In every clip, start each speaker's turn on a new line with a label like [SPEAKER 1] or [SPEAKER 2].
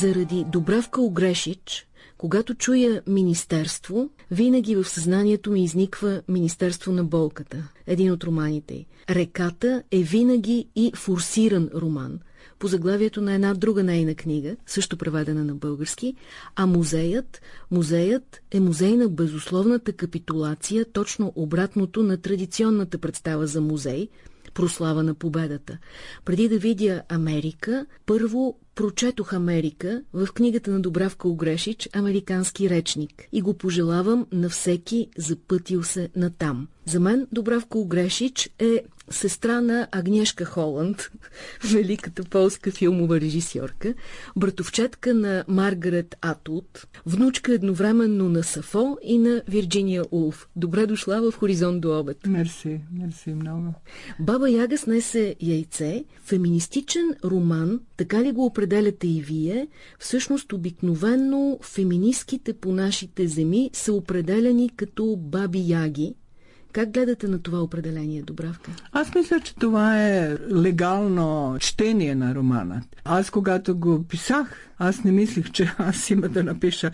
[SPEAKER 1] Заради Добравка Огрешич, когато чуя Министерство, винаги в съзнанието ми изниква Министерство на болката, един от романите. Реката е винаги и форсиран роман, по заглавието на една друга нейна книга, също преведена на български, а музеят, музеят е музей на безусловната капитулация, точно обратното на традиционната представа за музей, прослава на победата. Преди да видя Америка, първо прочетох Америка в книгата на Добравка Огрешич «Американски речник» и го пожелавам на всеки запътил се натам. За мен Добравка Огрешич е сестра на Агнешка Холанд, великата полска филмова режисьорка, братовчетка на Маргарет Атут, внучка едновременно на Сафо и на Вирджиния Улф. Добре дошла в Хоризонт до обед.
[SPEAKER 2] Мерси, мерси много.
[SPEAKER 1] Баба Яга снесе яйце, феминистичен роман, така ли го определяте и вие, всъщност обикновенно феминистките по нашите земи са определени като баби яги, как гледате на това определение, Добравка?
[SPEAKER 2] Аз мисля, че това е легално четение на романа. Аз, когато го писах, аз не мислих, че аз има да напиша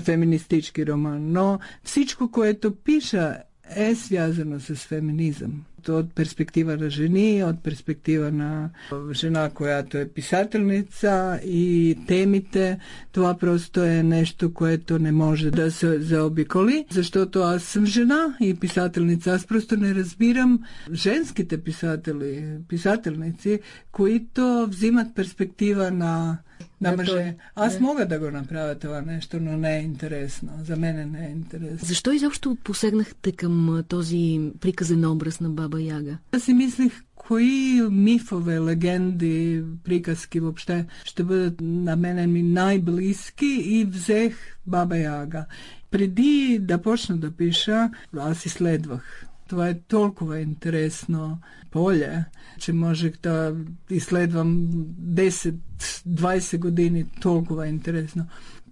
[SPEAKER 2] феминистички роман, но всичко, което пиша, е связано с феминизъм от перспектива на жени, от перспектива на жена, която е писателница и темите. Това просто е нещо, което не може да се заобиколи, защото аз съм жена и писателница. Аз просто не разбирам женските писатели, писателници, които взимат перспектива на на мъже. Аз не. мога да го направя това нещо, но не е интересно. За мен не е интересно.
[SPEAKER 1] Защо изобщо посегнахте към този приказен образ на Баба Яга?
[SPEAKER 2] Аз си мислих, кои мифове, легенди, приказки въобще ще бъдат на мене ми най-близки и взех Баба Яга. Преди да почна да пиша, аз изследвах това е толкова интересно поле, че можех да изследвам 10-20 години толкова интересно.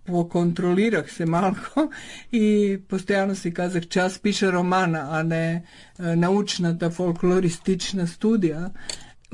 [SPEAKER 2] Поконтролирах се малко и постоянно си казах, че аз пиша романа, а не е, научната фолклористична студия.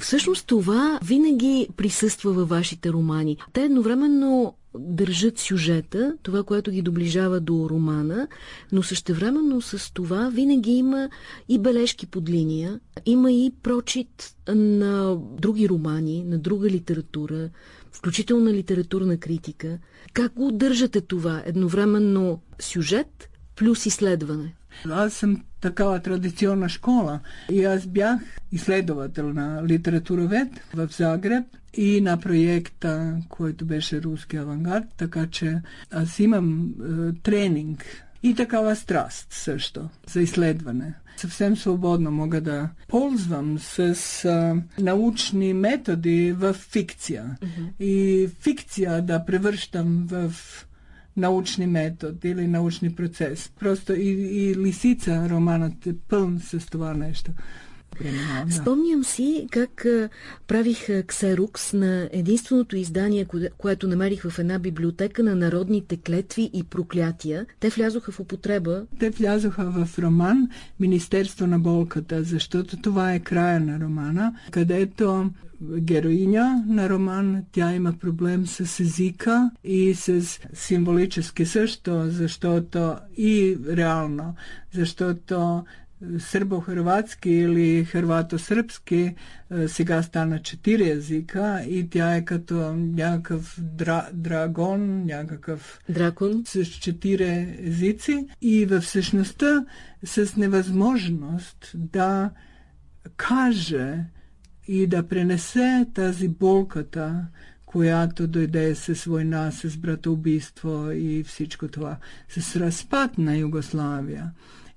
[SPEAKER 1] Всъщност това винаги присъства във вашите романи. Те едновременно държат сюжета, това, което ги доближава до романа, но същевременно с това винаги има и бележки под линия, има и прочит на други романи, на друга литература, включително на литературна критика. Как го държате това? Едновременно сюжет плюс изследване.
[SPEAKER 2] Аз съм такава традиционна школа и аз бях изследовател на литературовед в Загреб и на проекта, който беше руски авангард, така че аз имам е, тренинг и такава страст също за изследване. Съвсем свободно мога да ползвам с а, научни методи в фикция. Mm-hmm. И фикция да превръщам в naučni metod ili naučni proces. Prosto i, i lisica romana te pln se stvar
[SPEAKER 1] nešto. Да. Спомням си как правих ксерукс на единственото издание, кое, което намерих в една библиотека на народните клетви и проклятия. Те влязоха в употреба.
[SPEAKER 2] Те влязоха в роман Министерство на болката, защото това е края на романа, където героиня на роман. Тя има проблем с езика и с символически също, защото и реално, защото сърбо-хрватски или хрвато-сръбски сега стана четири езика и тя е като някакъв дра, драгон, някакъв
[SPEAKER 1] дракон
[SPEAKER 2] с четири езици и в същността с невъзможност да каже и да пренесе тази болката, която дойде с война, с братоубийство и всичко това, с разпад на Югославия.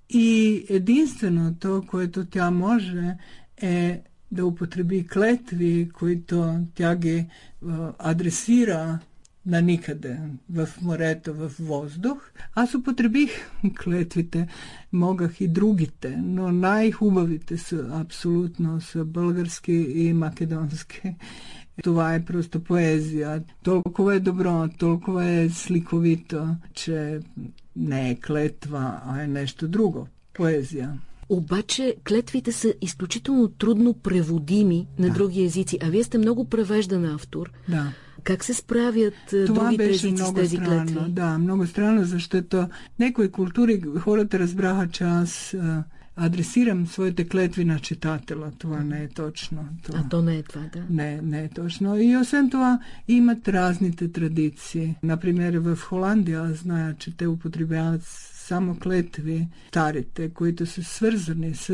[SPEAKER 2] И единственото, което тя може е да употреби клетви, които тя ги адресира на никъде, в морето, в въздух. Аз употребих клетвите, могах и другите, но най-хубавите са абсолютно са български и македонски. Това е просто поезия. Толкова е добро, толкова е сликовито, че не е клетва, а е нещо друго. Поезия.
[SPEAKER 1] Обаче клетвите са изключително трудно преводими на да. други езици, а вие сте много превеждан автор.
[SPEAKER 2] Да.
[SPEAKER 1] Как се справят
[SPEAKER 2] Това
[SPEAKER 1] другите
[SPEAKER 2] беше
[SPEAKER 1] езици
[SPEAKER 2] много
[SPEAKER 1] с тези
[SPEAKER 2] странно.
[SPEAKER 1] клетви?
[SPEAKER 2] Да, много странно, защото някои култури хората разбраха, че аз а, adresiram svoje te kletvina čitatela, to ne je točno. To,
[SPEAKER 1] A to ne je tva, da?
[SPEAKER 2] Ne, ne je točno. I osim toga imat raznite tradicije. Naprimjer, v Holandija znači te upotrebljavati samo kletvi starite, koji to su svrzani s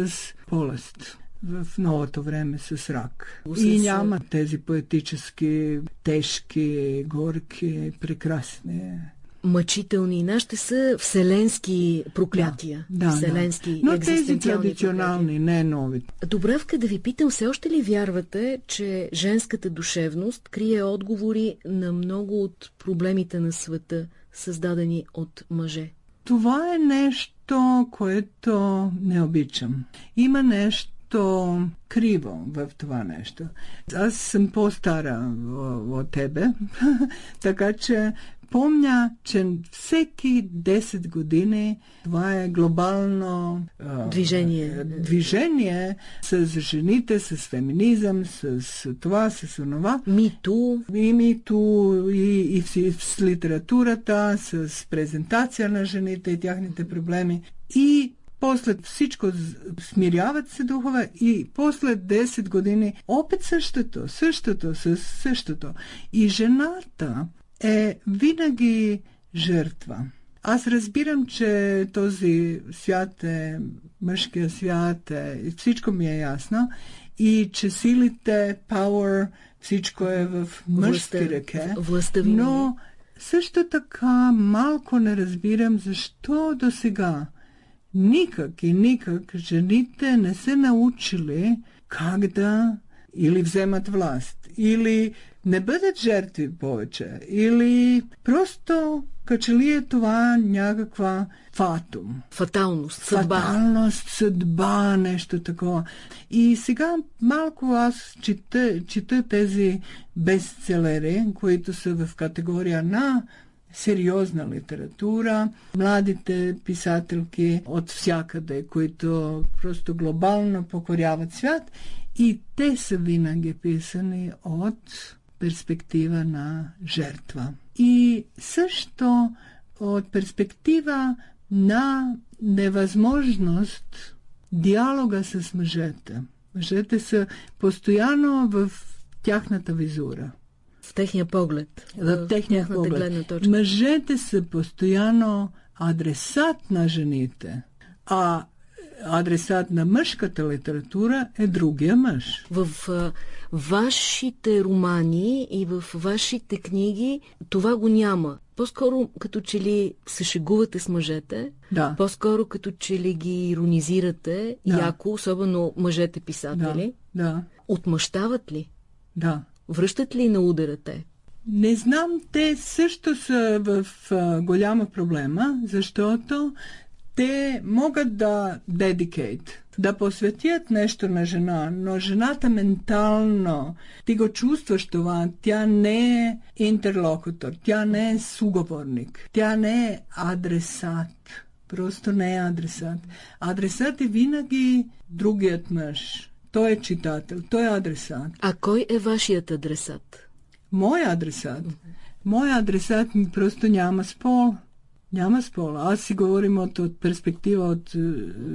[SPEAKER 2] polast v novo to vreme se srak.
[SPEAKER 1] I
[SPEAKER 2] njama tezi poetički, teški, gorki, prekrasni. Прекрасни.
[SPEAKER 1] Мъчителни. Нашите са вселенски проклятия.
[SPEAKER 2] Да,
[SPEAKER 1] вселенски
[SPEAKER 2] да. Но тези традиционални, не нови.
[SPEAKER 1] Добравка, да ви питам, все още ли вярвате, че женската душевност крие отговори на много от проблемите на света, създадени от мъже?
[SPEAKER 2] Това е нещо, което не обичам. Има нещо криво в това нещо. Аз съм по-стара от тебе, така че помня, че всеки 10 години това е глобално а,
[SPEAKER 1] Движение.
[SPEAKER 2] движение с жените, с феминизъм, с това, с онова.
[SPEAKER 1] Мито,
[SPEAKER 2] Името и, и в, с литературата, с презентация на жените и тяхните проблеми. И после всичко смиряват се духове и после 10 години опит същото, същото, същото. И жената е винаги жертва. Аз разбирам, че този свят е мъжкия свят е, и всичко ми е ясно и че силите, power, всичко е в
[SPEAKER 1] Властта-
[SPEAKER 2] ръке. Но също така малко не разбирам защо до сега никак и никак жените не се научили как да или вземат власт, или не бъдат жертви повече, или просто като ли е това някаква фатум.
[SPEAKER 1] фаталност, съдба.
[SPEAKER 2] Фаталност, съдба, нещо такова. И сега малко аз чета, чета тези бестселери, които са в категория на сериозна литература, младите писателки от всякъде, които просто глобално покоряват свят и те са винаги писани от перспектива на жертва. И също от перспектива на невъзможност диалога с мъжете. Мъжете са постоянно в тяхната визура,
[SPEAKER 1] В техния поглед.
[SPEAKER 2] в техния
[SPEAKER 1] тяхната
[SPEAKER 2] поглед.
[SPEAKER 1] гледна точка.
[SPEAKER 2] Мъжете са постоянно адресат на жените, а адресат на мъжката литература е другия мъж.
[SPEAKER 1] В а, вашите романи и в вашите книги това го няма. По-скоро като че ли се шегувате с мъжете,
[SPEAKER 2] Да.
[SPEAKER 1] по-скоро като че ли ги иронизирате,
[SPEAKER 2] Да.
[SPEAKER 1] яко, особено мъжете писатели.
[SPEAKER 2] Да, да,
[SPEAKER 1] Отмъщават ли?
[SPEAKER 2] да.
[SPEAKER 1] Връщат ли на удара те?
[SPEAKER 2] Не знам, те също са в а, голяма проблема, защото те могат да dedicate, да посветят нещо на жена, но жената ментално, ти го чувстваш това, тя не е интерлокутор, тя не е суговорник, тя не е адресат. Просто не е адресат. Адресат е винаги другият мъж. Той е читател, той е адресат.
[SPEAKER 1] А кой е вашият адресат?
[SPEAKER 2] Мой адресат. Мой адресат ми просто няма спол. Няма спол. Аз си говорим от, от перспектива от е,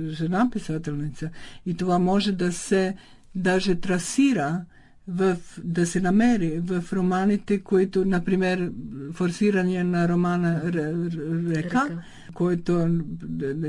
[SPEAKER 2] жена писателница. И това може да се даже трасира в, да се намери в романите, които, например, форсиране на романа Река, който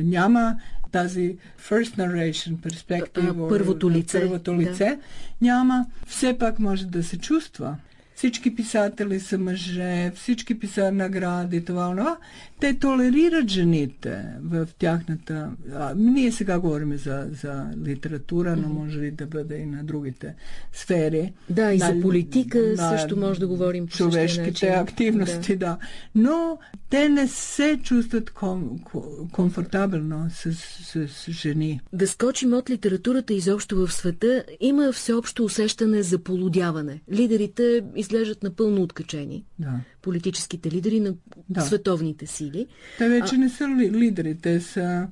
[SPEAKER 2] няма тази first narration перспектива.
[SPEAKER 1] А, първото лице,
[SPEAKER 2] Първото
[SPEAKER 1] да.
[SPEAKER 2] лице няма. Все пак може да се чувства. Всички писатели са мъже, всички писат награди, това, това. Те толерират жените в тяхната... А, ние сега говорим за, за литература, но може ли да бъде и на другите сфери.
[SPEAKER 1] Да, и за
[SPEAKER 2] На-
[SPEAKER 1] политика
[SPEAKER 2] на
[SPEAKER 1] също може да говорим по
[SPEAKER 2] човешките
[SPEAKER 1] начин.
[SPEAKER 2] активности, да. Но те не се чувстват ком- комфортабилно с, с, с жени.
[SPEAKER 1] Да скочим от литературата изобщо в света, има всеобщо усещане за полудяване. Лидерите изглеждат напълно откачени.
[SPEAKER 2] Да.
[SPEAKER 1] Политическите лидери на
[SPEAKER 2] Да.
[SPEAKER 1] световните сили.
[SPEAKER 2] Те вече не са ли, лидери, те са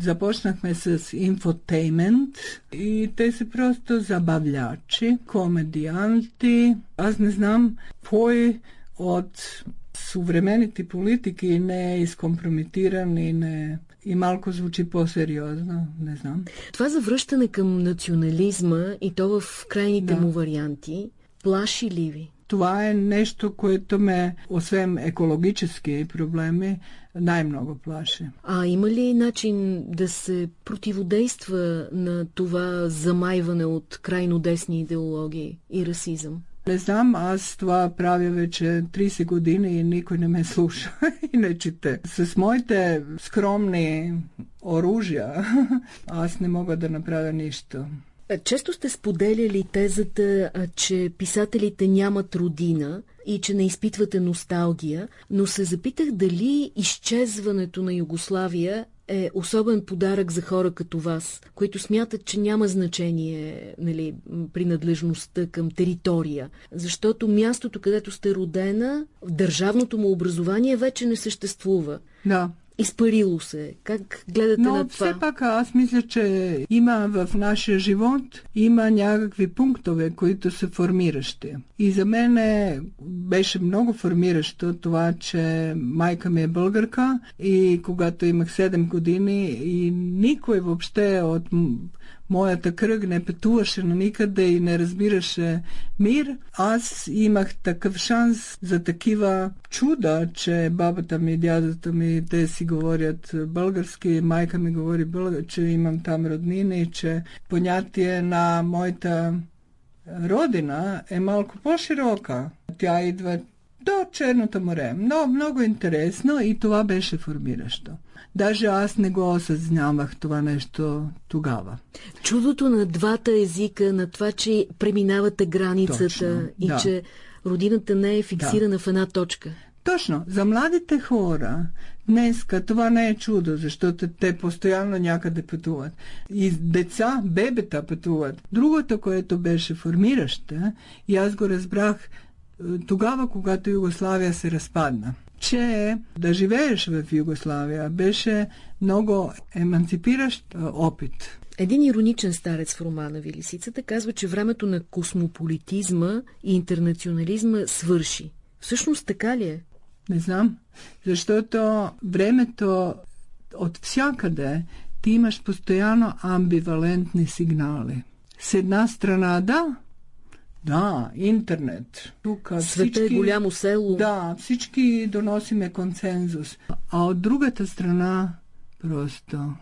[SPEAKER 2] Започнахме с инфотеймент и те са просто забавлячи, комедианти. Аз не знам кой от съвременните политики не е изкомпрометиран и не и малко звучи по-сериозно, не знам.
[SPEAKER 1] Това завръщане към национализма и то в крайните да. му варианти, плаши ли ви?
[SPEAKER 2] Това е нещо, което ме, освен екологически проблеми, най-много плаши.
[SPEAKER 1] А има ли начин да се противодейства на това замайване от крайно десни идеологии и расизъм?
[SPEAKER 2] Не знам, аз това правя вече 30 години и никой не ме слуша и не чете. С моите скромни оружия аз не мога да направя нищо.
[SPEAKER 1] Често сте споделяли тезата, че писателите нямат родина и че не изпитвате носталгия, но се запитах дали изчезването на Югославия е особен подарък за хора като вас, които смятат, че няма значение нали, принадлежността към територия. Защото мястото, където сте родена, в държавното му образование вече не съществува.
[SPEAKER 2] Да
[SPEAKER 1] изпарило се. Как гледате
[SPEAKER 2] Но
[SPEAKER 1] на това?
[SPEAKER 2] все пак аз мисля, че има в нашия живот има някакви пунктове, които са формиращи. И за мен е, беше много формиращо това, че майка ми е българка и когато имах 7 години и никой въобще от моята кръг не пътуваше на никъде и не разбираше мир, аз имах такъв шанс за такива чуда, че бабата ми и дядата ми, те си говорят български, майка ми говори български, че имам там роднини, че понятие на моята родина е малко по-широка. Тя идва до Черното море. Много, много интересно и това беше формиращо. Даже аз не го осъзнавах това нещо тогава.
[SPEAKER 1] Чудото на двата езика, на това, че преминавате границата Точно, и да. че родината не е фиксирана да. в една точка.
[SPEAKER 2] Точно. За младите хора днеска това не е чудо, защото те постоянно някъде пътуват. И деца, бебета пътуват. Другото, което беше формиращо, и аз го разбрах тогава, когато Югославия се разпадна, че да живееш в Югославия беше много еманципиращ опит.
[SPEAKER 1] Един ироничен старец в романа ви Лисицата казва, че времето на космополитизма и интернационализма свърши. Всъщност така ли е?
[SPEAKER 2] Не знам, защото времето от всякъде ти имаш постоянно амбивалентни сигнали. С една страна да, да, интернет.
[SPEAKER 1] Тук Света е всички, е голямо село.
[SPEAKER 2] Да, всички доносиме консензус. А от другата страна просто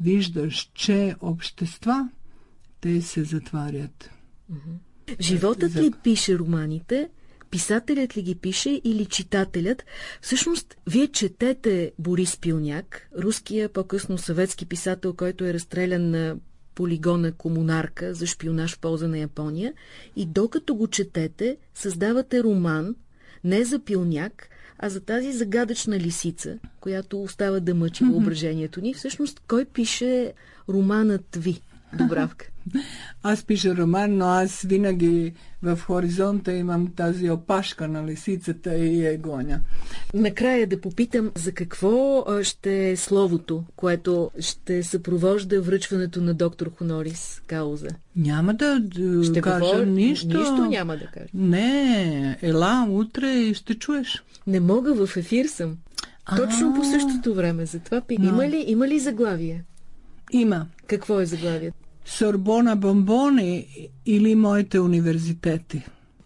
[SPEAKER 2] виждаш, че общества те се затварят.
[SPEAKER 1] Животът ли пише романите? Писателят ли ги пише или читателят? Всъщност, вие четете Борис Пилняк, руския, по-късно съветски писател, който е разстрелян на полигона Комунарка за шпионаж в полза на Япония и докато го четете, създавате роман не за пилняк, а за тази загадъчна лисица, която остава да мъчи въображението ни. Всъщност, кой пише романът ви, Добравка?
[SPEAKER 2] Аз пиша роман, но аз винаги в хоризонта имам тази опашка на лисицата и я гоня.
[SPEAKER 1] Накрая да попитам за какво ще е словото, което ще съпровожда връчването на доктор Хонорис Кауза?
[SPEAKER 2] Няма да, ще кажа говор... нищо.
[SPEAKER 1] Нищо няма да кажа.
[SPEAKER 2] Не, ела утре и ще чуеш.
[SPEAKER 1] Не мога, в ефир съм. Точно по същото време, затова. Има ли, има ли заглавие?
[SPEAKER 2] Има.
[SPEAKER 1] Какво е заглавието?
[SPEAKER 2] Сорбона Бомбони или моите университети.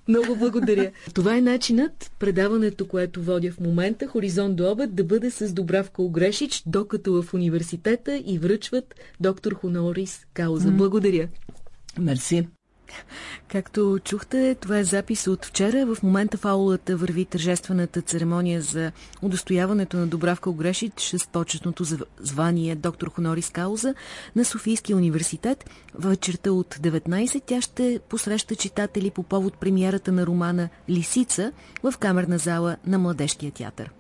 [SPEAKER 1] Много благодаря. Това е начинът предаването, което водя в момента, Хоризонт до обед, да бъде с Добравка Огрешич, докато в университета и връчват доктор Хонорис Кауза. Благодаря.
[SPEAKER 2] Мерси.
[SPEAKER 1] Както чухте, това е запис от вчера. В момента в аулата върви тържествената церемония за удостояването на Добравка Огрешич с почетното звание доктор Хонорис Кауза на Софийския университет. Вечерта от 19 тя ще посреща читатели по повод премиерата на романа «Лисица» в камерна зала на Младежкия театър.